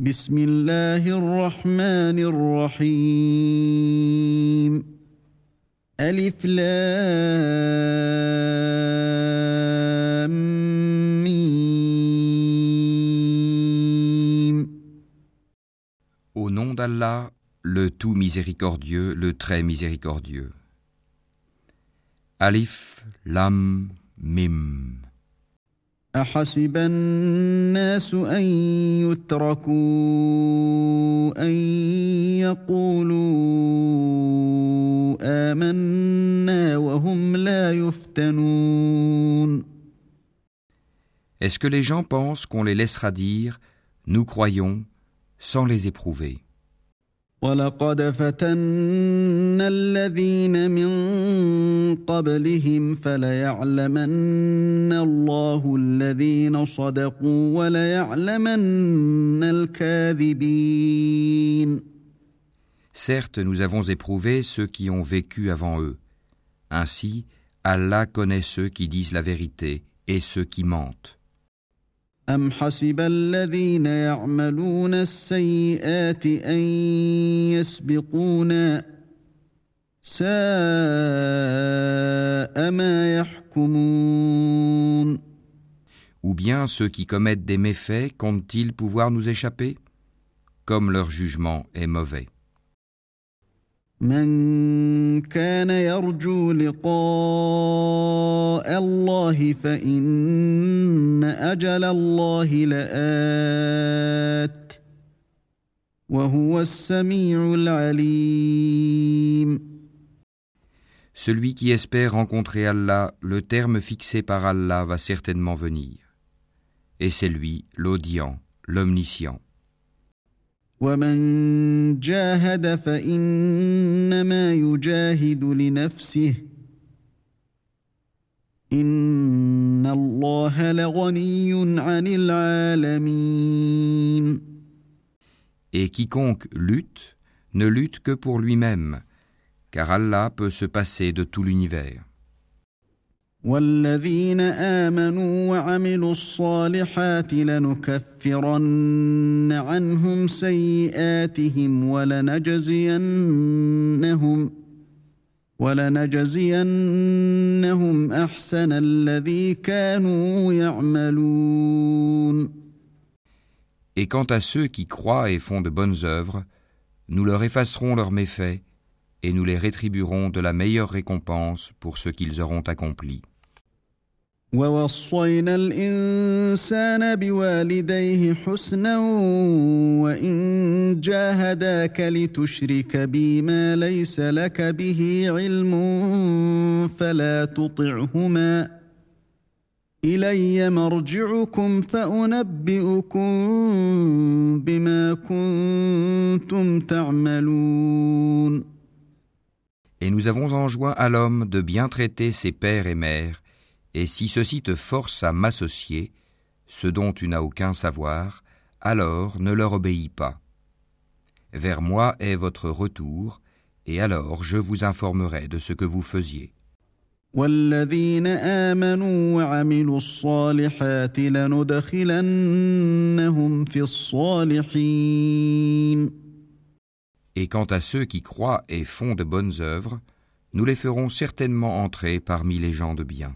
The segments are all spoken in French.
بسم الله الرحمن الرحيم ألف لام ميم Au nom d'Allah, le tout miséricordieux, le très miséricordieux. Alif, Lam, Mim. أحسب الناس أن يتركوا أن يقولوا آمنا وهم لا يفتنون Est-ce que les gens pensent qu'on les laissera dire Nous croyons sans les éprouver ولقد فتنا الذين من قبلهم فليعلمن الله الذين صدقوا وليعلمن الكاذبين Certes, nous avons éprouvé ceux qui ont vécu avant eux. Ainsi, Allah connaît ceux qui disent la vérité et ceux qui mentent. أم حسب الذين يعملون السيئات أن يسبقونا ساء ما يحكمون Ou bien ceux qui commettent des méfaits comptent-ils pouvoir nous échapper Comme leur jugement est mauvais. من كان يرجو لقاء الله فإن أجل الله لآت وهو السميع العليم Celui qui espère rencontrer Allah, le terme fixé par Allah va certainement venir. Et c'est lui, l'audient, l'omniscient. ومن جاهد فإنما يجاهد لنفسه إن الله لغني عن العالمين Et quiconque lutte, ne lutte que pour lui-même, car Allah peut se passer de tout l'univers. والذين آمنوا وعملوا الصالحات لنكفرن عنهم سيئاتهم ولنجزينهم ولنجزينهم أحسن الذي كانوا يعملون Et quant à ceux qui croient et font de bonnes œuvres, nous leur effacerons leurs méfaits et nous les rétribuerons de la meilleure récompense pour ce qu'ils auront accompli. ووصينا الإنسان بوالديه حسنا وإن جاهداك لتشرك بي ما ليس لك به علم فلا تطعهما إلي مرجعكم فأنبئكم بما كنتم تعملون. Et nous avons enjoint à l'homme de bien traiter ses pères et mères, Et si ceci te force à m'associer, ce dont tu n'as aucun savoir, alors ne leur obéis pas. Vers moi est votre retour, et alors je vous informerai de ce que vous faisiez. Et quant à ceux qui croient et font de bonnes œuvres, nous les ferons certainement entrer parmi les gens de bien.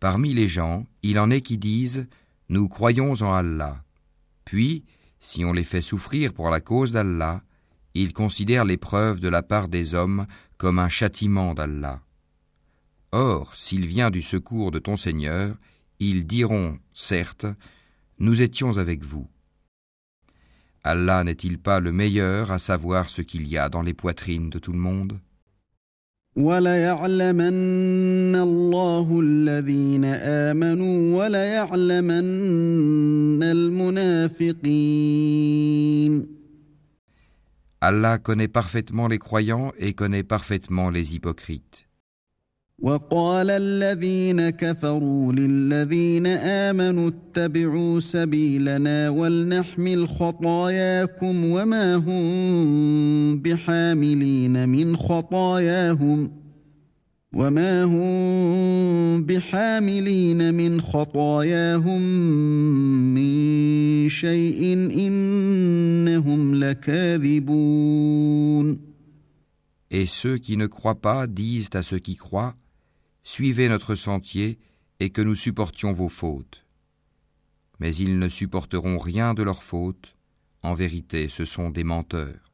Parmi les gens, il en est qui disent Nous croyons en Allah. Puis, si on les fait souffrir pour la cause d'Allah, ils considèrent l'épreuve de la part des hommes comme un châtiment d'Allah. Or, s'il vient du secours de ton Seigneur, Ils diront, certes, nous étions avec vous. Allah n'est-il pas le meilleur à savoir ce qu'il y a dans les poitrines de tout le monde? Allah connaît parfaitement les croyants et connaît parfaitement les hypocrites. وقال الذين كفروا للذين آمنوا اتبعوا سبيلنا ولنحمل خطاياكم وما هم بحاملين من خطاياهم وما هم بحاملين من خطاياهم من شيء إنهم لكاذبون. Et ceux qui ne croient pas disent à ceux qui croient Suivez notre sentier et que nous supportions vos fautes. Mais ils ne supporteront rien de leurs fautes. En vérité, ce sont des menteurs.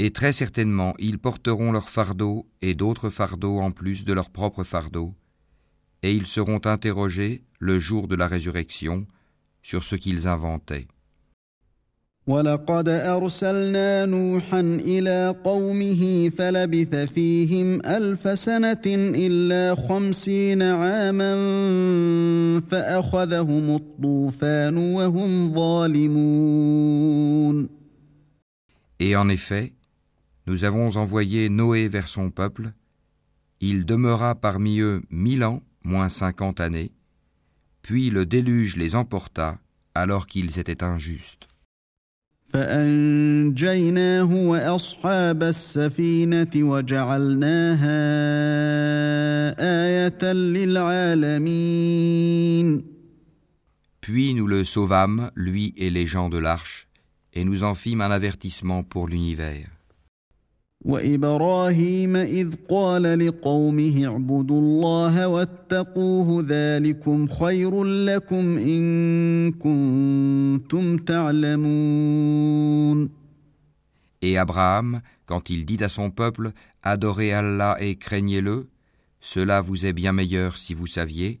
Et très certainement, ils porteront leur fardeau et d'autres fardeaux en plus de leur propre fardeau, et ils seront interrogés le jour de la résurrection sur ce qu'ils inventaient. Et en effet, nous avons envoyé Noé vers son peuple. Il demeura parmi eux mille ans, moins cinquante années. Puis le déluge les emporta alors qu'ils étaient injustes. Puis nous le sauvâmes, lui et les gens de l'arche, et nous en fîmes un avertissement pour l'univers. وابراهيم اذ قال لقومه اعبدوا الله واتقوه ذلكم خير لكم ان كنتم تعلمون Et Abraham, quand il dit à son peuple Adorez Allah et craignez-le, cela vous est bien meilleur si vous saviez.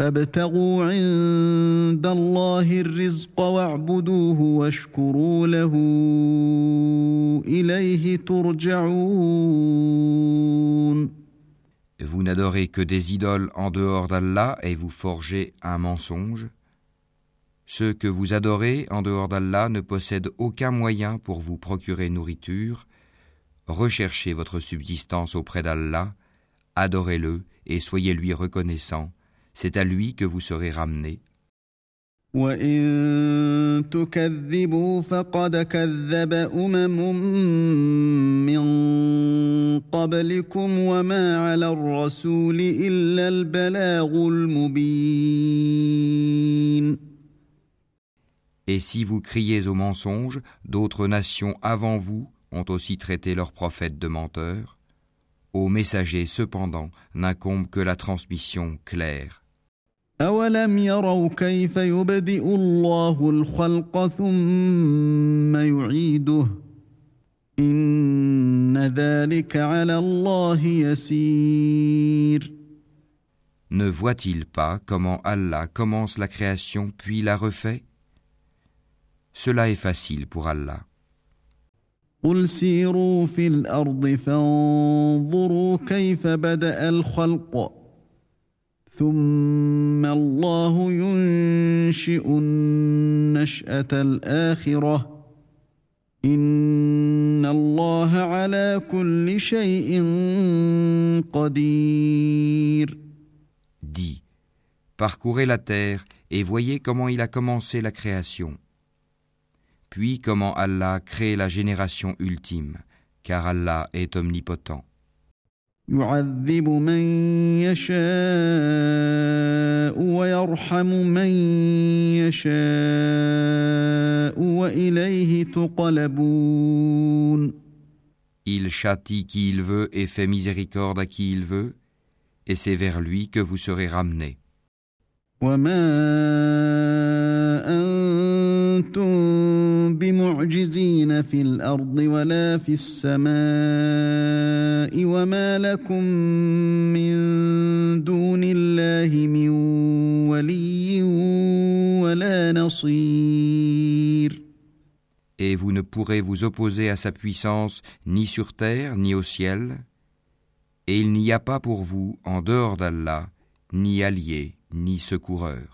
فابتغوا عند الله الرزق واعبدوه واشكروا له إليه ترجعون Vous n'adorez que des idoles en dehors d'Allah et vous forgez un mensonge. Ceux que vous adorez en dehors d'Allah ne possèdent aucun moyen pour vous procurer nourriture. Recherchez votre subsistance auprès d'Allah, adorez-le et soyez lui reconnaissant c'est à lui que vous serez ramenés. Et si vous criez au mensonge, d'autres nations avant vous ont aussi traité leurs prophètes de menteurs. Aux messagers, cependant, n'incombe que la transmission claire. أولم يروا كيف يبدئ الله الخلق ثم يعيده إن ذلك على الله يسير Ne voit-il pas comment Allah commence la création puis la refait Cela est facile pour Allah. قل سيروا في الأرض فانظروا كيف بدأ الخلق ثم الله ينشئ النشأة الآخرة إن الله على كل شيء قدير Dis, parcourez la terre et voyez comment il a commencé la création. puis comment Allah crée la génération ultime, car Allah est omnipotent. يعذب من يشاء ويرحم من يشاء وإليه تقلبون Il châtie qui il veut et fait miséricorde à qui il veut, et c'est vers lui que vous serez ramenés. وما أنتم بمعجزين في الأرض ولا في السماء وما لكم من دون الله من ولي ولا نصير Et vous ne pourrez vous opposer à sa puissance ni sur terre ni au ciel, et il n'y a pas pour vous, en dehors d'Allah, ni allié, ni secoureur.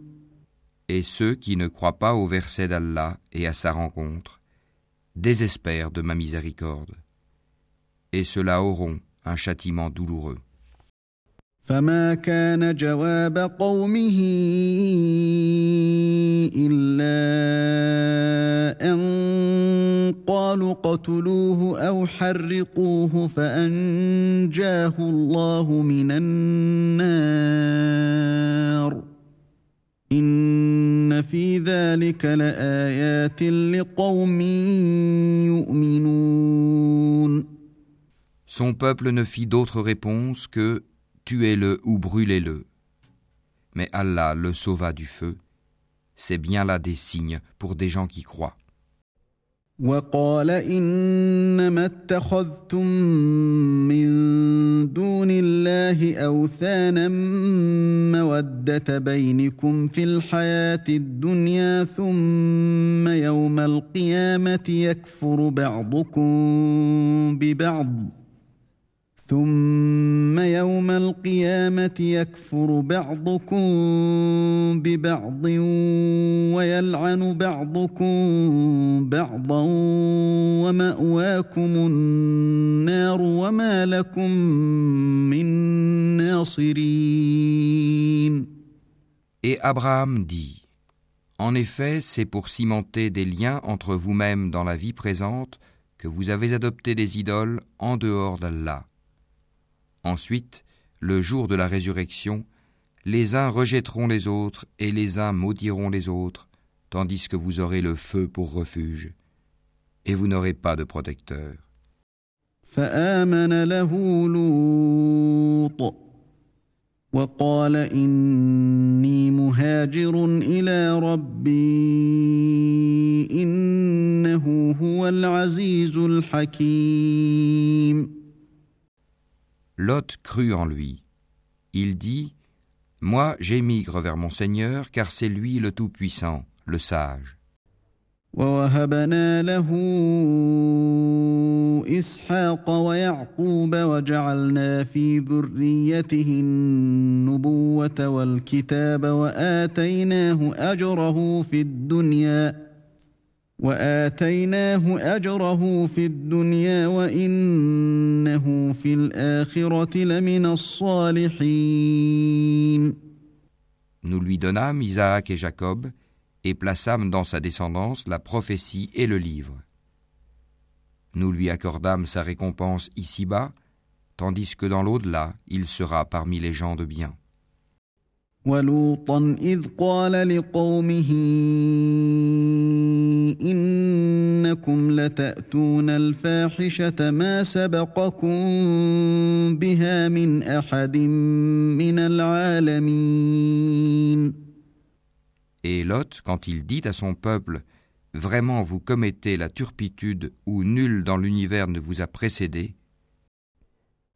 Et ceux qui ne croient pas au verset d'Allah et à sa rencontre désespèrent de ma miséricorde. Et ceux-là auront un châtiment douloureux. فما كان جواب قومه إلا أن قالوا قتلوه أو حرقوه فأنجاه الله من النار إن في ذلك لآيات لقوم يؤمنون Son peuple ne fit d'autre réponse que tuez-le ou brûlez-le. Mais Allah le sauva du feu. C'est bien là des signes pour des gens qui croient. وقال إنما اتخذتم من دون الله أوثانا مودة بينكم في الحياة الدنيا ثم يوم القيامة يكفر بعضكم ببعض. ثم يوم القيامة يكفر بعضكم ببعض. ويلعن بعضكم بعضا ومأواكم النار وما لكم من ناصرين Et Abraham dit En effet, c'est pour cimenter des liens entre vous-mêmes dans la vie présente que vous avez adopté des idoles en dehors d'Allah. Ensuite, le jour de la résurrection, les uns rejetteront les autres et les uns maudiront les autres, tandis que vous aurez le feu pour refuge, et vous n'aurez pas de protecteur. Lot crut en lui. Il dit Moi j'émigre vers mon Seigneur, car c'est lui le Tout-Puissant, le Sage. ووهبنا له إسحاق ويعقوب وجعلنا في ذريته النبوة والكتاب وآتيناه أجره في الدنيا وآتيناه أجره في الدنيا وإنه في الآخرة لمن الصالحين Nous lui donnâmes Isaac et Jacob, et plaçâmes dans sa descendance la prophétie et le livre. Nous lui accordâmes sa récompense ici-bas, tandis que dans l'au-delà, il sera parmi les gens de bien. ولوطا إذ قال لقومه إنكم لتأتون الفاحشة ما سبقكم بها من أحد من العالمين Et Lot, quand il dit à son peuple Vraiment vous commettez la turpitude où nul dans l'univers ne vous a précédé,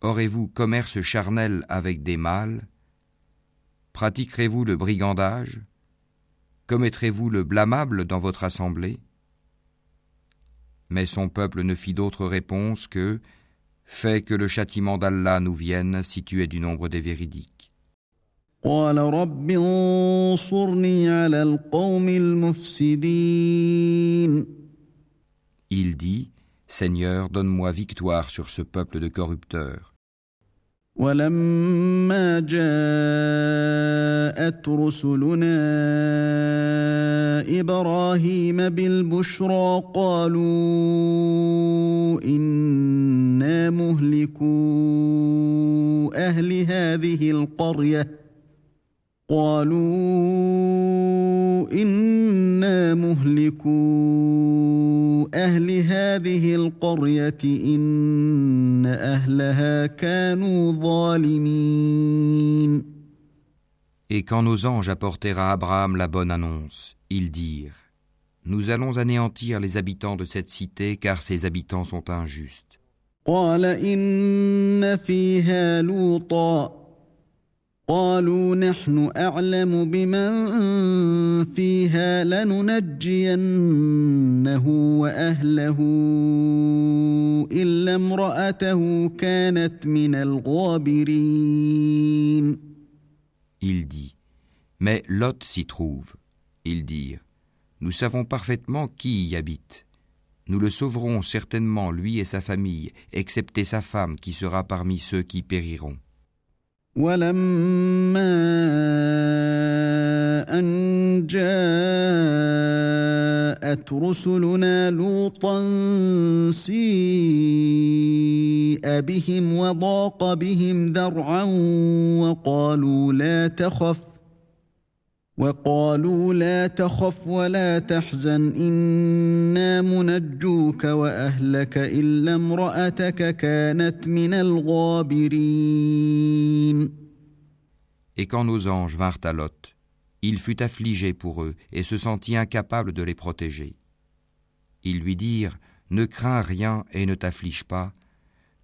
Aurez-vous commerce charnel avec des mâles? Pratiquerez-vous le brigandage? Commettrez-vous le blâmable dans votre assemblée? Mais son peuple ne fit d'autre réponse que Fais que le châtiment d'Allah nous vienne si tu es du nombre des véridiques. Il dit Seigneur, donne-moi victoire sur ce peuple de corrupteurs. ولما جاءت رسلنا إبراهيم بالبشرى قالوا أنا مهلكو أهل هذه القريه قالوا انا مهلكو Et quand nos anges apportèrent à Abraham la bonne annonce, ils dirent Nous allons anéantir les habitants de cette cité car ses habitants sont injustes. قالوا نحن اعلم بمن فيها لننجينه واهله الا امراته كانت من الغابرين Il dit Mais Lot s'y trouve. Ils dirent Nous savons parfaitement qui y habite. Nous le sauverons certainement, lui et sa famille, excepté sa femme qui sera parmi ceux qui périront. ولما أن جاءت رسلنا لوطا سيء بهم وضاق بهم ذرعا وقالوا لا تخف وقالوا لا تخف ولا تحزن إنا منجوك وأهلك إلا امرأتك كانت من الغابرين Et quand nos anges vinrent à Lot, il fut affligé pour eux et se sentit incapable de les protéger. Ils lui dirent Ne crains rien et ne t'afflige pas,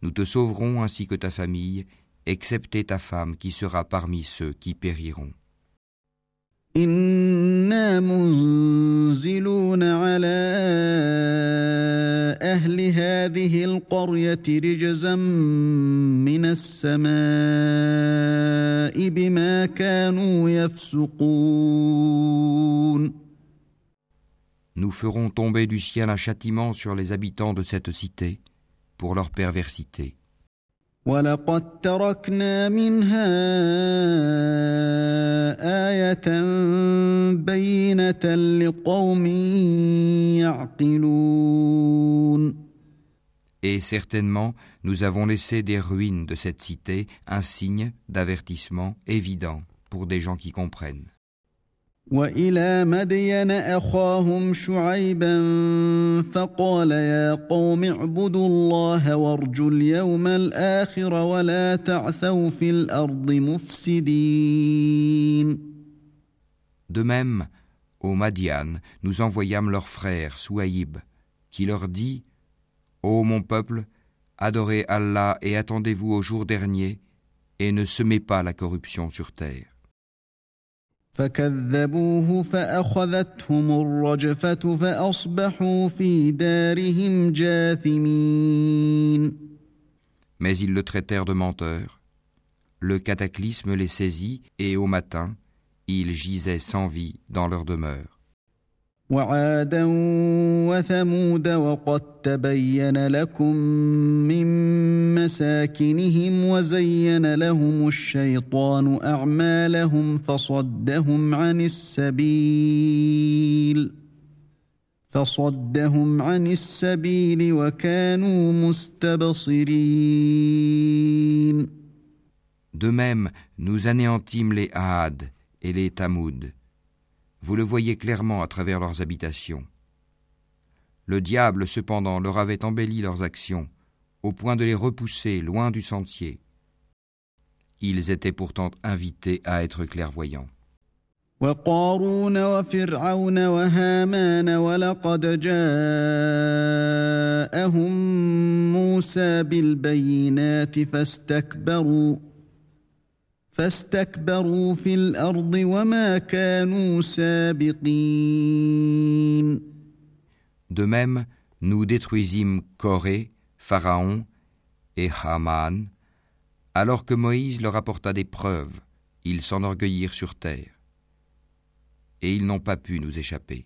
nous te sauverons ainsi que ta famille, excepté ta femme qui sera parmi ceux qui périront. إنا منزلون على أهل هذه القرية رجزا من السماء بما كانوا يفسقون Nous ferons tomber du ciel un châtiment sur les habitants de cette cité pour leur perversité. ولقد تركنا منها آية بينة لقوم يعقلون Et certainement, nous avons laissé des ruines de cette cité un signe d'avertissement évident pour des gens qui comprennent. والى مدين اخاهم شعيبا فقال يا قوم اعبدوا الله وارجوا اليوم الاخر ولا تعثوا في الارض مفسدين De même, au Madian, nous envoyâmes leur frère Souaïb, qui leur dit Ô mon peuple, adorez Allah et attendez-vous au jour dernier, et ne semez pas la corruption sur terre. فكذبوه فأخذتهم الرجفة فأصبحوا في دارهم جاثمين Mais ils le traitèrent de menteur. Le cataclysme les saisit et au matin, ils gisaient sans vie dans leur demeure. وعادا وثمود وقد تبين لكم من مساكنهم وزين لهم الشيطان أعمالهم فصدهم عن السبيل فصدهم عن السبيل وكانوا مستبصرين De même, nous anéantîmes les Ahad et les Tamoud. Vous le voyez clairement à travers leurs habitations. Le diable cependant leur avait embelli leurs actions, au point de les repousser loin du sentier. Ils étaient pourtant invités à être clairvoyants. وقارون وفرعون وهامان ولقد جاءهم موسى بالبينات فاستكبروا فاستكبروا في الارض وما كانوا سابقين De même, nous détruisîmes Corée, Pharaon et Haman, alors que Moïse leur apporta des preuves, ils s'enorgueillirent sur terre. Et ils n'ont pas pu nous échapper.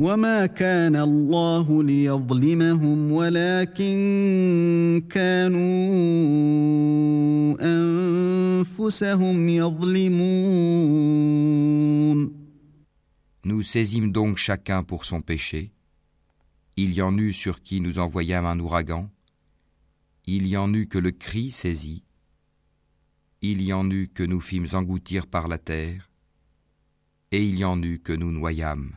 وما كان الله ليظلمهم ولكن كانوا انفسهم يظلمون Nous saisîmes donc chacun pour son péché Il y en eut sur qui nous envoyâmes un ouragan, il y en eut que le cri saisit, il y en eut que nous fîmes engloutir par la terre, et il y en eut que nous noyâmes.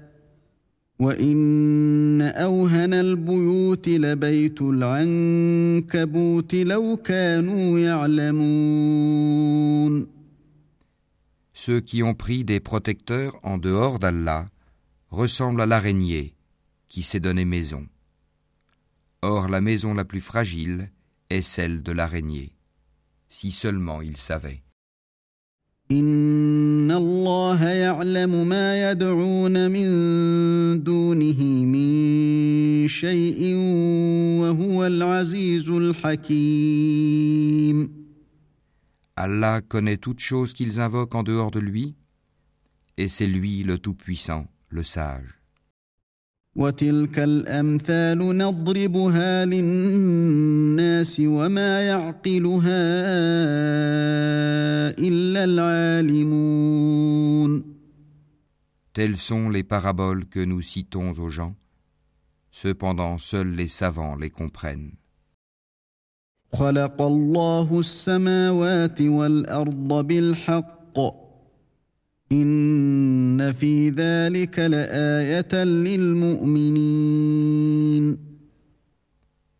وان اوهن البيوت لبيت العنكبوت لو كانوا يعلمون Ceux qui ont pris des protecteurs en dehors d'Allah ressemblent à l'araignée qui s'est donné maison. Or la maison la plus fragile est celle de l'araignée, si seulement Allah connaît toutes choses qu'ils invoquent en dehors de lui, et c'est lui le Tout-Puissant, le Sage. وتلك الامثال نضربها للناس وما يعقلها الا العالمون Telles sont les paraboles que nous citons aux gens. Cependant, seuls les savants les comprennent. خلق الله السماوات والأرض بالحق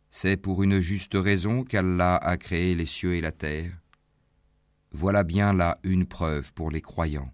C'est pour une juste raison qu'Allah a créé les cieux et la terre. Voilà bien là une preuve pour les croyants.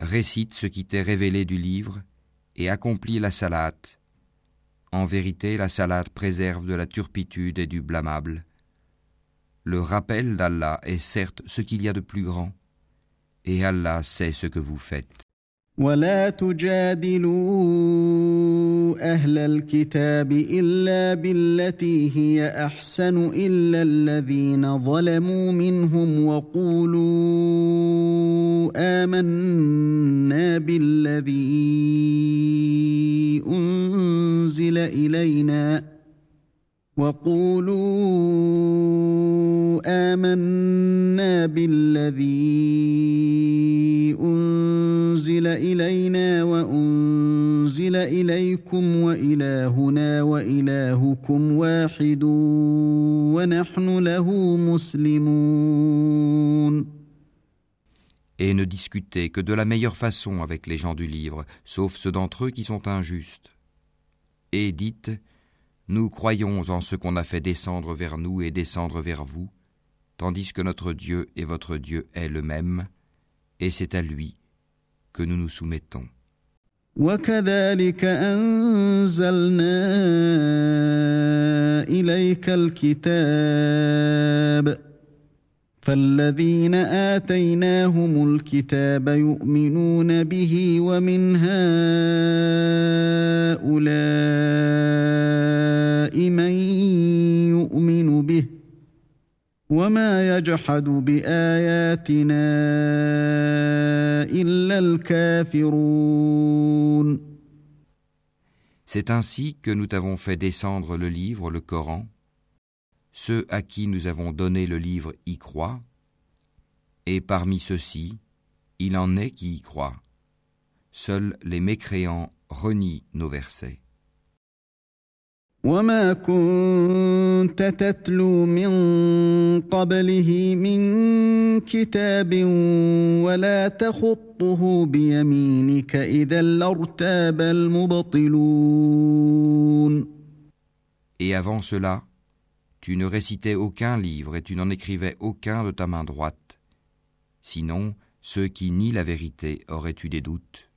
récite ce qui t'est révélé du livre et accomplis la salate. En vérité, la salate préserve de la turpitude et du blâmable. Le rappel d'Allah est certes ce qu'il y a de plus grand, et Allah sait ce que vous faites. ولا تجادلوا أهل الكتاب الا بالتي هي احسن الا الذين ظلموا منهم وقولوا امنا بالذي انزل الينا وقولوا آمنا بالذي أنزل إلينا وأنزل إليكم وإلهنا وإلهكم واحد ونحن له مسلمون et ne discutez que de la meilleure façon avec les gens du livre, sauf ceux d'entre eux qui sont injustes. Et dites, nous croyons en ce qu'on a fait descendre vers nous et descendre vers vous, tandis que notre Dieu et votre Dieu est le même, et c'est à lui que nous nous soumettons. فالذين آتيناهم الكتاب يؤمنون به ومن هؤلاء من يؤمن به وما يجحد بآياتنا إلا الكافرون C'est ainsi que nous t'avons fait descendre le livre, le Coran, Ceux à qui nous avons donné le livre y croient, et parmi ceux-ci, il en est qui y croient. Seuls les mécréants renient nos versets. Et avant cela, tu ne récitais aucun livre et tu n'en écrivais aucun de ta main droite. Sinon, ceux qui nient la vérité auraient eu des doutes.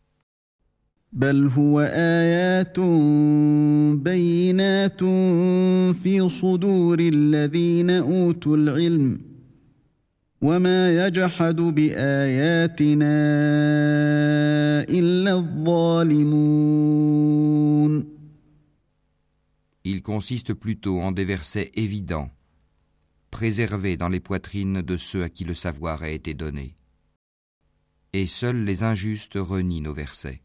Il consiste plutôt en des versets évidents, préservés dans les poitrines de ceux à qui le savoir a été donné. Et seuls les injustes renient nos versets.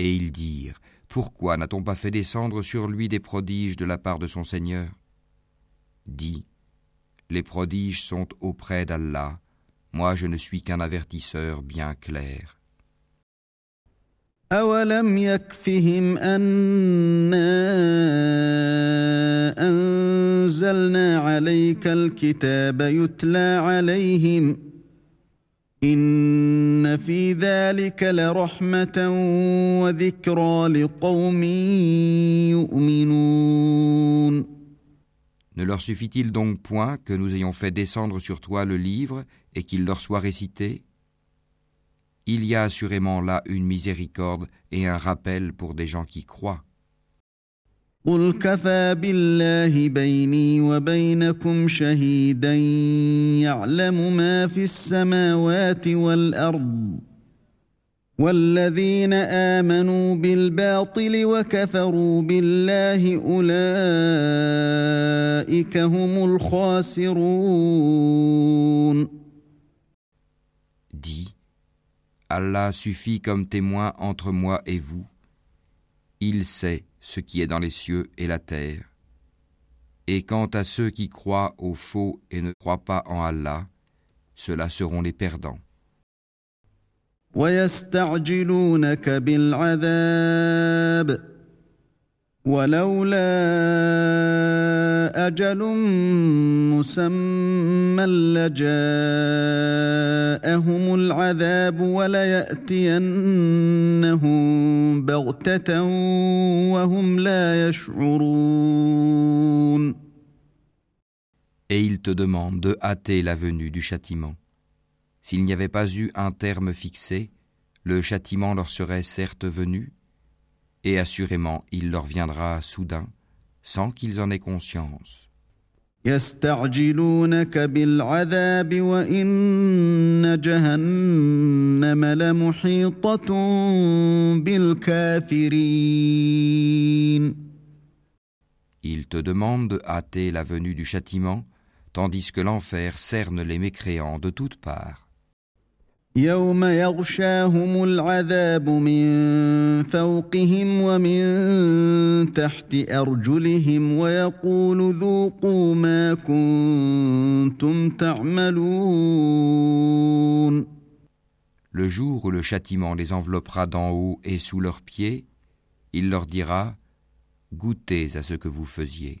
Et ils dirent Pourquoi n'a-t-on pas fait descendre sur lui des prodiges de la part de son Seigneur? Dis Les prodiges sont auprès d'Allah, moi je ne suis qu'un avertisseur bien clair. أولم يكفهم أنا أنزلنا عليك الكتاب يتلى عليهم إن في ذلك لرحمة وذكرى لقوم يؤمنون Ne leur suffit-il donc point que nous ayons fait descendre sur toi le livre et qu'il leur soit récité il y a assurément là une miséricorde et un rappel pour des gens qui croient. Dis Allah suffit comme témoin entre moi et vous. Il sait ce qui est dans les cieux et la terre. Et quant à ceux qui croient au faux et ne croient pas en Allah, ceux-là seront les perdants. ولولا أجل مسمى لجاءهم العذاب وليأتينهم بغتة وهم لا يشعرون Et il te demande de hâter la venue du châtiment. S'il n'y avait pas eu un terme fixé, le châtiment leur serait certes venu, et assurément il leur viendra soudain, sans qu'ils en aient conscience. Ils te demandent de hâter la venue du châtiment, tandis que l'enfer cerne les mécréants de toutes parts. يوم يغشاهم العذاب من فوقهم ومن تحت ارجلهم ويقول ذوقوا ما كنتم تعملون Le jour où le châtiment les enveloppera d'en haut et sous leurs pieds, il leur dira Goûtez à ce que vous faisiez.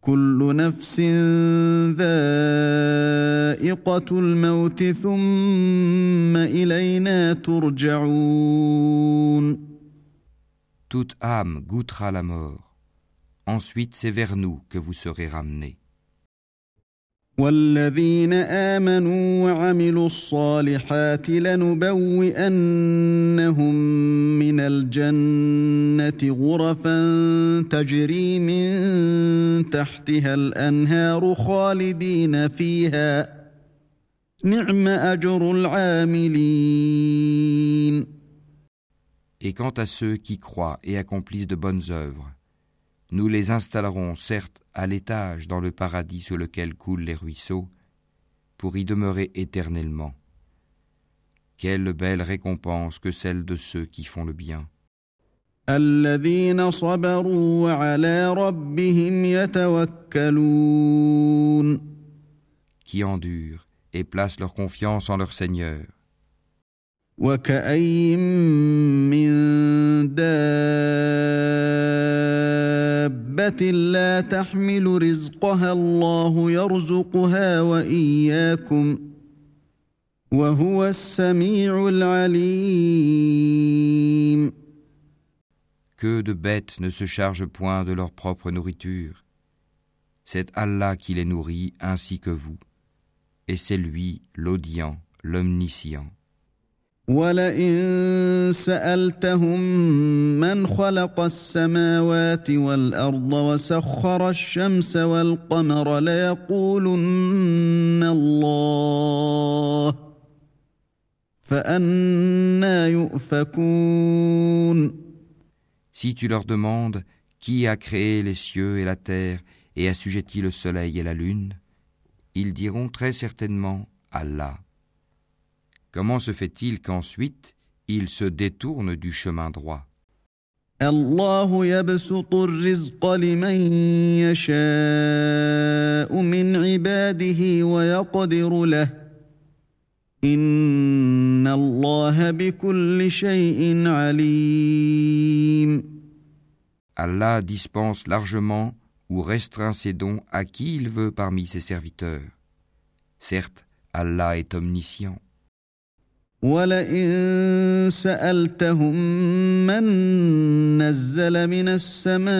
كل نفس ذائقة الموت ثم إلينا ترجعون Toute âme goûtera la mort. Ensuite, c'est vers nous que vous serez ramenés. والذين آمنوا وعملوا الصالحات لنبوئنهم من الجنة غرفا تجري من تحتها الأنهار خالدين فيها نعم أجر العاملين Et quant à ceux qui croient et accomplissent de bonnes œuvres, nous les installerons certes à l'étage dans le paradis sous lequel coulent les ruisseaux, pour y demeurer éternellement. Quelle belle récompense que celle de ceux qui font le bien. الذين صبروا وعلى ربهم يتوكلون qui endurent et placent leur confiance en leur Seigneur. وكأي من دابة لا تحمل رزقها الله يرزقها وإياكم وهو السميع العليم Que de bêtes ne se chargent point de leur propre nourriture. C'est Allah qui les nourrit ainsi que vous. Et c'est lui l'audient, l'omniscient. ولئن سألتهم من خلق السماوات والأرض وسخر الشمس والقمر ليقولن الله فأنا يؤفكون Si tu leur demandes qui a créé les cieux et la terre et assujetti le soleil et la lune, ils diront très certainement Allah. Comment se fait-il qu'ensuite ils se détournent du chemin droit الله يبسط الرزق لمن يشاء من عباده ويقدر له Allah dispense largement ou restreint ses dons à qui il veut parmi ses serviteurs. Certes, Allah est omniscient. ولئن سألتهم من نزل من السماء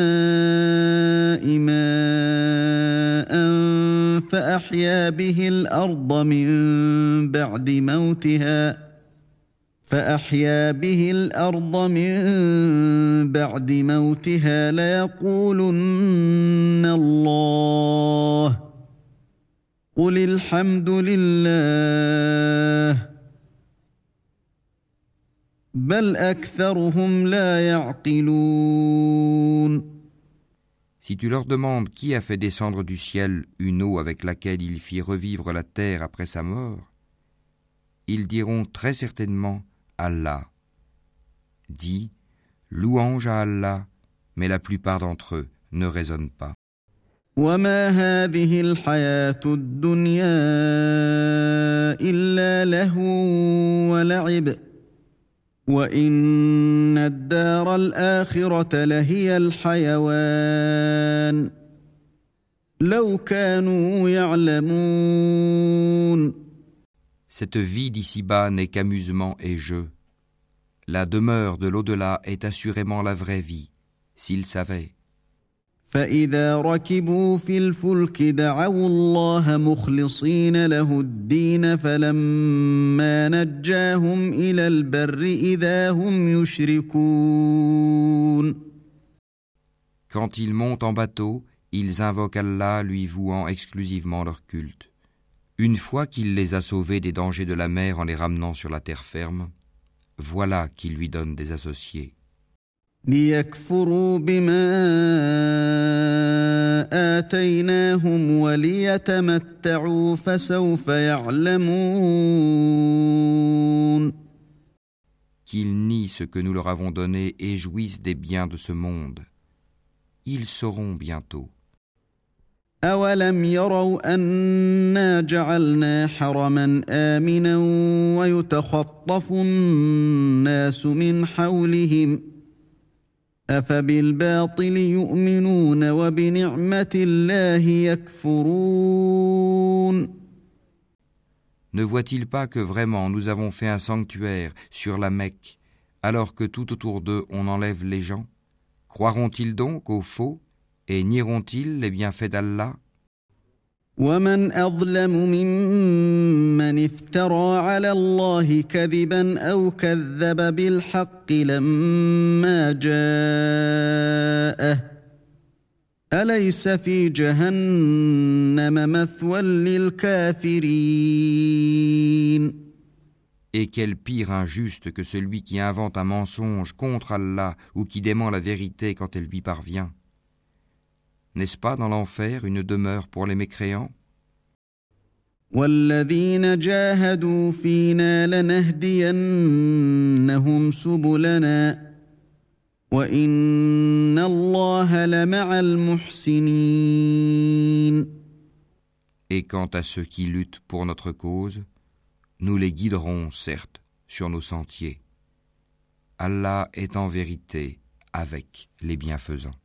ماء فأحيا به الأرض من بعد موتها فأحيا به الأرض من بعد موتها ليقولن الله قل الحمد لله Si tu leur demandes qui a fait descendre du ciel une eau avec laquelle il fit revivre la terre après sa mort, ils diront très certainement Allah. Dis, louange à Allah, mais la plupart d'entre eux ne raisonnent pas. وما هذه الحياة الدنيا إلا لهو ولعب وإن الدار الآخرة لهي الحيوان لو كانوا يعلمون Cette vie d'ici-bas n'est qu'amusement et jeu. La demeure de l'au-delà est assurément la vraie vie, s'ils savaient. فإذا ركبوا في الفلك دعوا الله مخلصين له الدين فلما نجاهم إلى البر إذا هم يشركون Quand ils montent en bateau, ils invoquent Allah lui vouant exclusivement leur culte. Une fois qu'il les a sauvés des dangers de la mer en les ramenant sur la terre ferme, voilà qu'il lui donne des associés. Qu'ils nient ce que nous leur avons donné et jouissent des biens de ce monde. Ils sauront bientôt. أولم يروا أنا جعلنا حرما آمنا ويتخطف الناس من حولهم أفبالباطل يؤمنون وبنعمة الله يكفرون Ne voit-il pas que vraiment nous avons fait un sanctuaire sur la Mecque, alors que tout autour d'eux on enlève les gens Croiront-ils donc au faux et nieront-ils les bienfaits d'Allah ومن أظلم ممن افترى على الله كذبا أو كذب بالحق لما جاءه أليس في جهنم مثوى للكافرين Et quel pire injuste que celui qui invente un mensonge contre Allah ou qui dément la vérité quand elle lui parvient. N'est-ce pas dans l'enfer une demeure pour les mécréants? Et quant à ceux qui luttent pour notre cause, nous les guiderons, certes, sur nos sentiers. Allah est en vérité avec les bienfaisants.